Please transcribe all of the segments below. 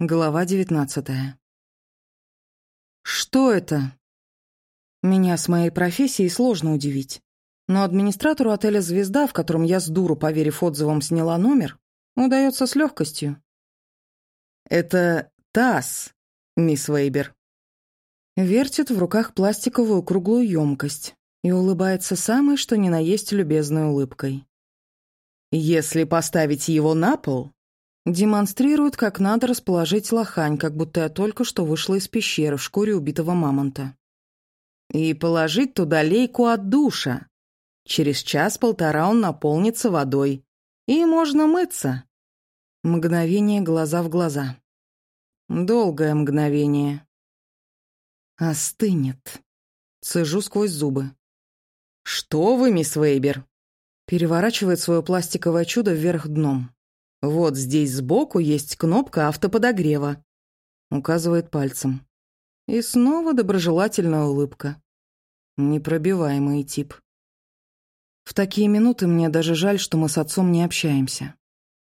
Глава девятнадцатая. Что это? Меня с моей профессией сложно удивить. Но администратору отеля «Звезда», в котором я с дуру, поверив отзывам, сняла номер, удается с легкостью. Это таз, мисс Вейбер. Вертит в руках пластиковую круглую емкость и улыбается самой, что ни на есть любезной улыбкой. Если поставить его на пол, демонстрирует, как надо расположить лохань, как будто я только что вышла из пещеры в шкуре убитого мамонта. И положить туда лейку от душа. Через час-полтора он наполнится водой. И можно мыться. Мгновение глаза в глаза. Долгое мгновение. Остынет. Цежу сквозь зубы. «Что вы, мисс Вейбер?» Переворачивает свое пластиковое чудо вверх дном. «Вот здесь сбоку есть кнопка автоподогрева». Указывает пальцем. И снова доброжелательная улыбка. Непробиваемый тип. В такие минуты мне даже жаль, что мы с отцом не общаемся.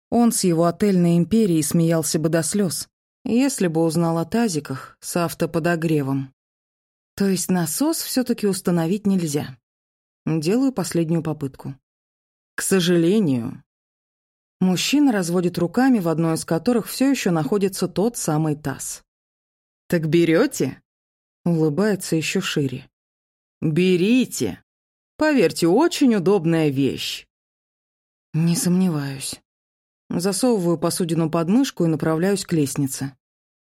Он с его отельной империей смеялся бы до слез, если бы узнал о тазиках с автоподогревом. То есть насос все таки установить нельзя. Делаю последнюю попытку. К сожалению. Мужчина разводит руками, в одной из которых все еще находится тот самый таз. «Так берете?» Улыбается еще шире. «Берите! Поверьте, очень удобная вещь!» Не сомневаюсь. Засовываю посудину под мышку и направляюсь к лестнице.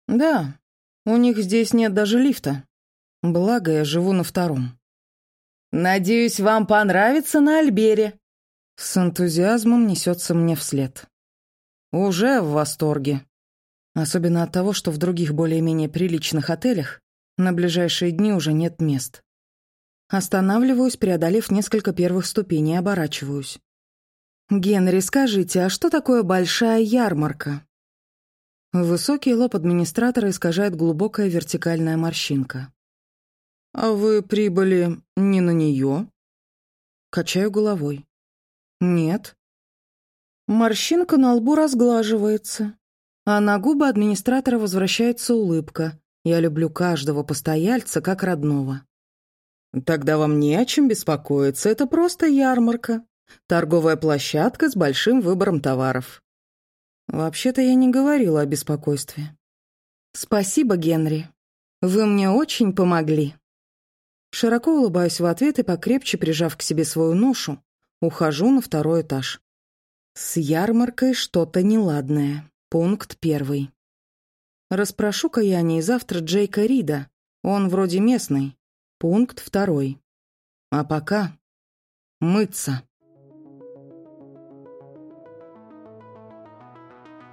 Да, у них здесь нет даже лифта. Благо, я живу на втором. «Надеюсь, вам понравится на Альбере». С энтузиазмом несется мне вслед. Уже в восторге. Особенно от того, что в других более-менее приличных отелях на ближайшие дни уже нет мест. Останавливаюсь, преодолев несколько первых ступеней, оборачиваюсь. «Генри, скажите, а что такое большая ярмарка?» Высокий лоб администратора искажает глубокая вертикальная морщинка. «А вы прибыли не на нее?» Качаю головой. «Нет». Морщинка на лбу разглаживается, а на губы администратора возвращается улыбка. Я люблю каждого постояльца как родного. «Тогда вам не о чем беспокоиться, это просто ярмарка. Торговая площадка с большим выбором товаров». Вообще-то я не говорила о беспокойстве. «Спасибо, Генри. Вы мне очень помогли». Широко улыбаюсь в ответ и, покрепче прижав к себе свою ношу, ухожу на второй этаж. С ярмаркой что-то неладное. Пункт первый. Распрошу-ка я не завтра Джейка Рида. Он вроде местный. Пункт второй. А пока мыться.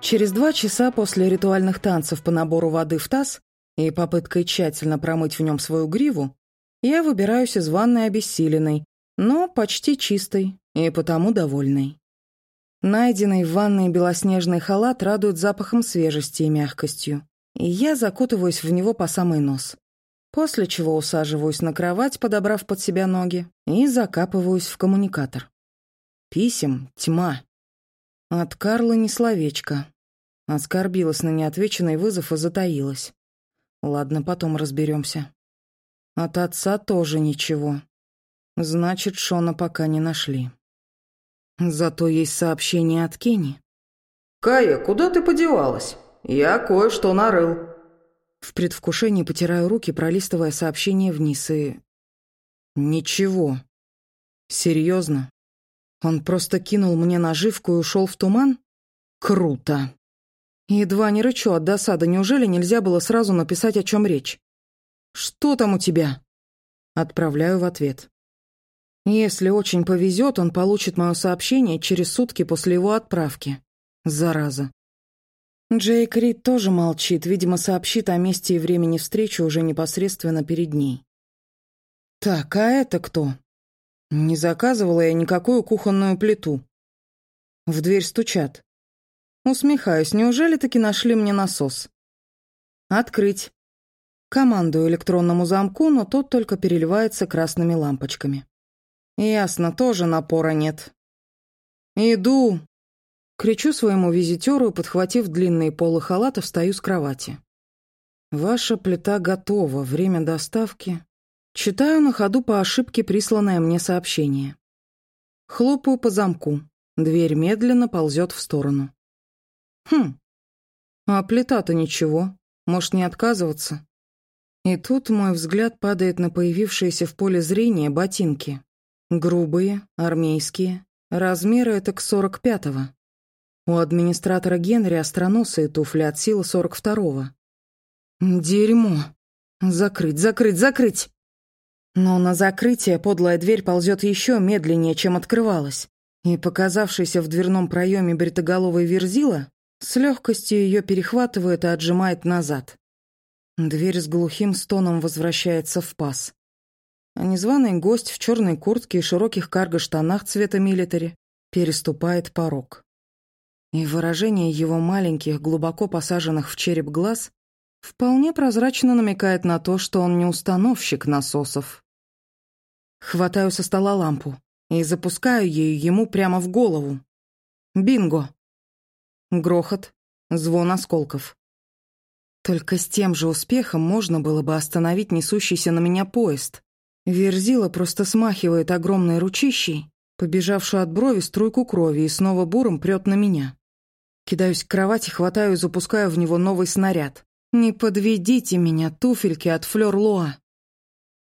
Через два часа после ритуальных танцев по набору воды в таз и попыткой тщательно промыть в нем свою гриву, я выбираюсь из ванной обессиленной, но почти чистой и потому довольной. Найденный в ванной белоснежный халат радует запахом свежести и мягкостью, и я закутываюсь в него по самый нос. После чего усаживаюсь на кровать, подобрав под себя ноги, и закапываюсь в коммуникатор. Писем тьма. От Карла ни словечко. Оскорбилась на неотвеченный вызов и затаилась. Ладно, потом разберемся. От отца тоже ничего. Значит, Шона пока не нашли. Зато есть сообщение от Кенни. «Кая, куда ты подевалась? Я кое-что нарыл». В предвкушении потираю руки, пролистывая сообщение вниз, и... Ничего. Серьезно? Он просто кинул мне наживку и ушел в туман? Круто. Едва не рычу от досады. Неужели нельзя было сразу написать, о чем речь? «Что там у тебя?» Отправляю в ответ. Если очень повезет, он получит мое сообщение через сутки после его отправки. Зараза. Джейк Рид тоже молчит, видимо, сообщит о месте и времени встречи уже непосредственно перед ней. Так, а это кто? Не заказывала я никакую кухонную плиту. В дверь стучат. Усмехаюсь, неужели таки нашли мне насос? Открыть. Командую электронному замку, но тот только переливается красными лампочками. Ясно, тоже напора нет. Иду. Кричу своему визитеру подхватив длинные полы халата, встаю с кровати. «Ваша плита готова. Время доставки». Читаю на ходу по ошибке присланное мне сообщение. Хлопаю по замку. Дверь медленно ползет в сторону. Хм. А плита-то ничего. Может, не отказываться? И тут мой взгляд падает на появившиеся в поле зрения ботинки. Грубые, армейские. Размеры это к сорок пятого. У администратора Генри остроносые туфли от силы сорок второго. Дерьмо. Закрыть, закрыть, закрыть. Но на закрытие подлая дверь ползет еще медленнее, чем открывалась, и показавшийся в дверном проеме бритоголовый верзила с легкостью ее перехватывает и отжимает назад. Дверь с глухим стоном возвращается в паз. А незваный гость в черной куртке и широких карго-штанах цвета милитари переступает порог. И выражение его маленьких, глубоко посаженных в череп глаз вполне прозрачно намекает на то, что он не установщик насосов. Хватаю со стола лампу и запускаю ею ему прямо в голову. Бинго! Грохот, звон осколков. Только с тем же успехом можно было бы остановить несущийся на меня поезд. Верзила просто смахивает огромной ручищей, побежавшую от брови струйку крови, и снова буром прет на меня. Кидаюсь к кровати, хватаю и запускаю в него новый снаряд. «Не подведите меня, туфельки от Флёр Луа!»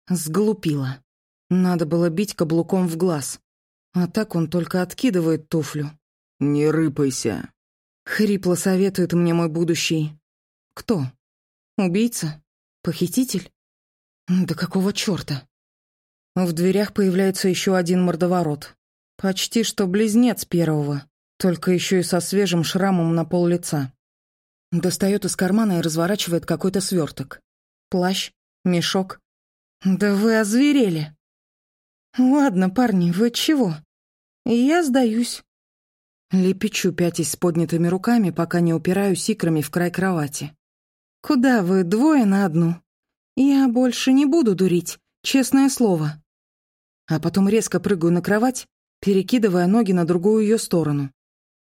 Сглупила. Надо было бить каблуком в глаз. А так он только откидывает туфлю. «Не рыпайся!» Хрипло советует мне мой будущий. «Кто? Убийца? Похититель? Да какого чёрта?» В дверях появляется еще один мордоворот. Почти что близнец первого, только еще и со свежим шрамом на пол лица. Достает из кармана и разворачивает какой-то сверток. Плащ, мешок. Да вы озверели. Ладно, парни, вы чего? Я сдаюсь. Лепечу, пятясь с поднятыми руками, пока не упираюсь икрами в край кровати. Куда вы, двое на одну? Я больше не буду дурить, честное слово. А потом резко прыгаю на кровать, перекидывая ноги на другую ее сторону.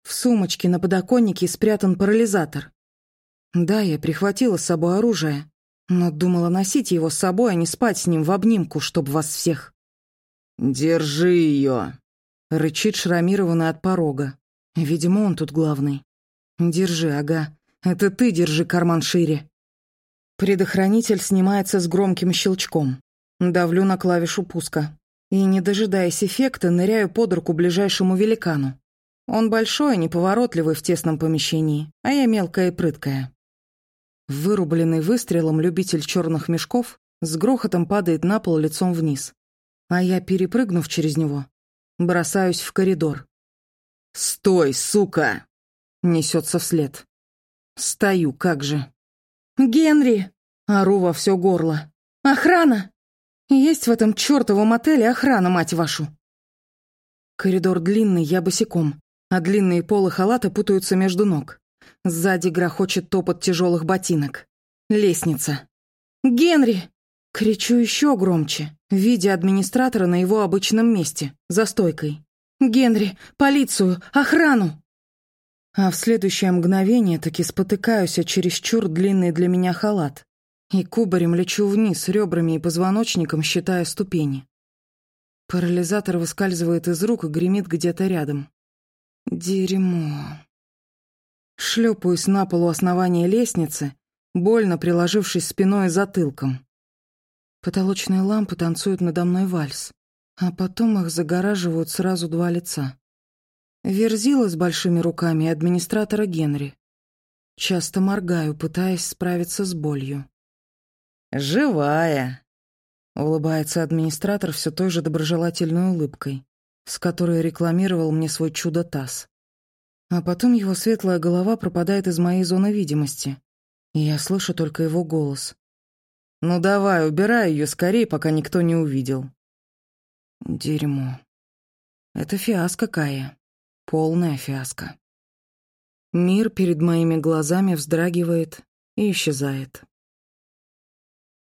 В сумочке на подоконнике спрятан парализатор. Да, я прихватила с собой оружие, но думала носить его с собой, а не спать с ним в обнимку, чтоб вас всех. «Держи ее!» — рычит шрамированный от порога. Видимо, он тут главный. «Держи, ага. Это ты держи карман шире». Предохранитель снимается с громким щелчком. Давлю на клавишу пуска. И, не дожидаясь эффекта, ныряю под руку ближайшему великану. Он большой, неповоротливый в тесном помещении, а я мелкая и прыткая. Вырубленный выстрелом любитель черных мешков с грохотом падает на пол лицом вниз. А я, перепрыгнув через него, бросаюсь в коридор. «Стой, сука!» — несется вслед. Стою, как же. «Генри!» — ору во все горло. «Охрана! Есть в этом чертовом отеле охрана, мать вашу!» Коридор длинный, я босиком а длинные полы халата путаются между ног. Сзади грохочет топот тяжелых ботинок. Лестница. «Генри!» Кричу еще громче, видя администратора на его обычном месте, за стойкой. «Генри! Полицию! Охрану!» А в следующее мгновение таки спотыкаюсь о чересчур длинный для меня халат и кубарем лечу вниз ребрами и позвоночником, считая ступени. Парализатор выскальзывает из рук и гремит где-то рядом. Дерьмо. Шлепаюсь на полу основания лестницы, больно приложившись спиной и затылком. Потолочные лампы танцуют надо мной вальс, а потом их загораживают сразу два лица. Верзила с большими руками администратора Генри. Часто моргаю, пытаясь справиться с болью. «Живая!» — улыбается администратор все той же доброжелательной улыбкой с которой рекламировал мне свой чудо-таз. А потом его светлая голова пропадает из моей зоны видимости, и я слышу только его голос. «Ну давай, убирай ее скорее, пока никто не увидел». Дерьмо. Это фиаско, Кая. Полная фиаско. Мир перед моими глазами вздрагивает и исчезает.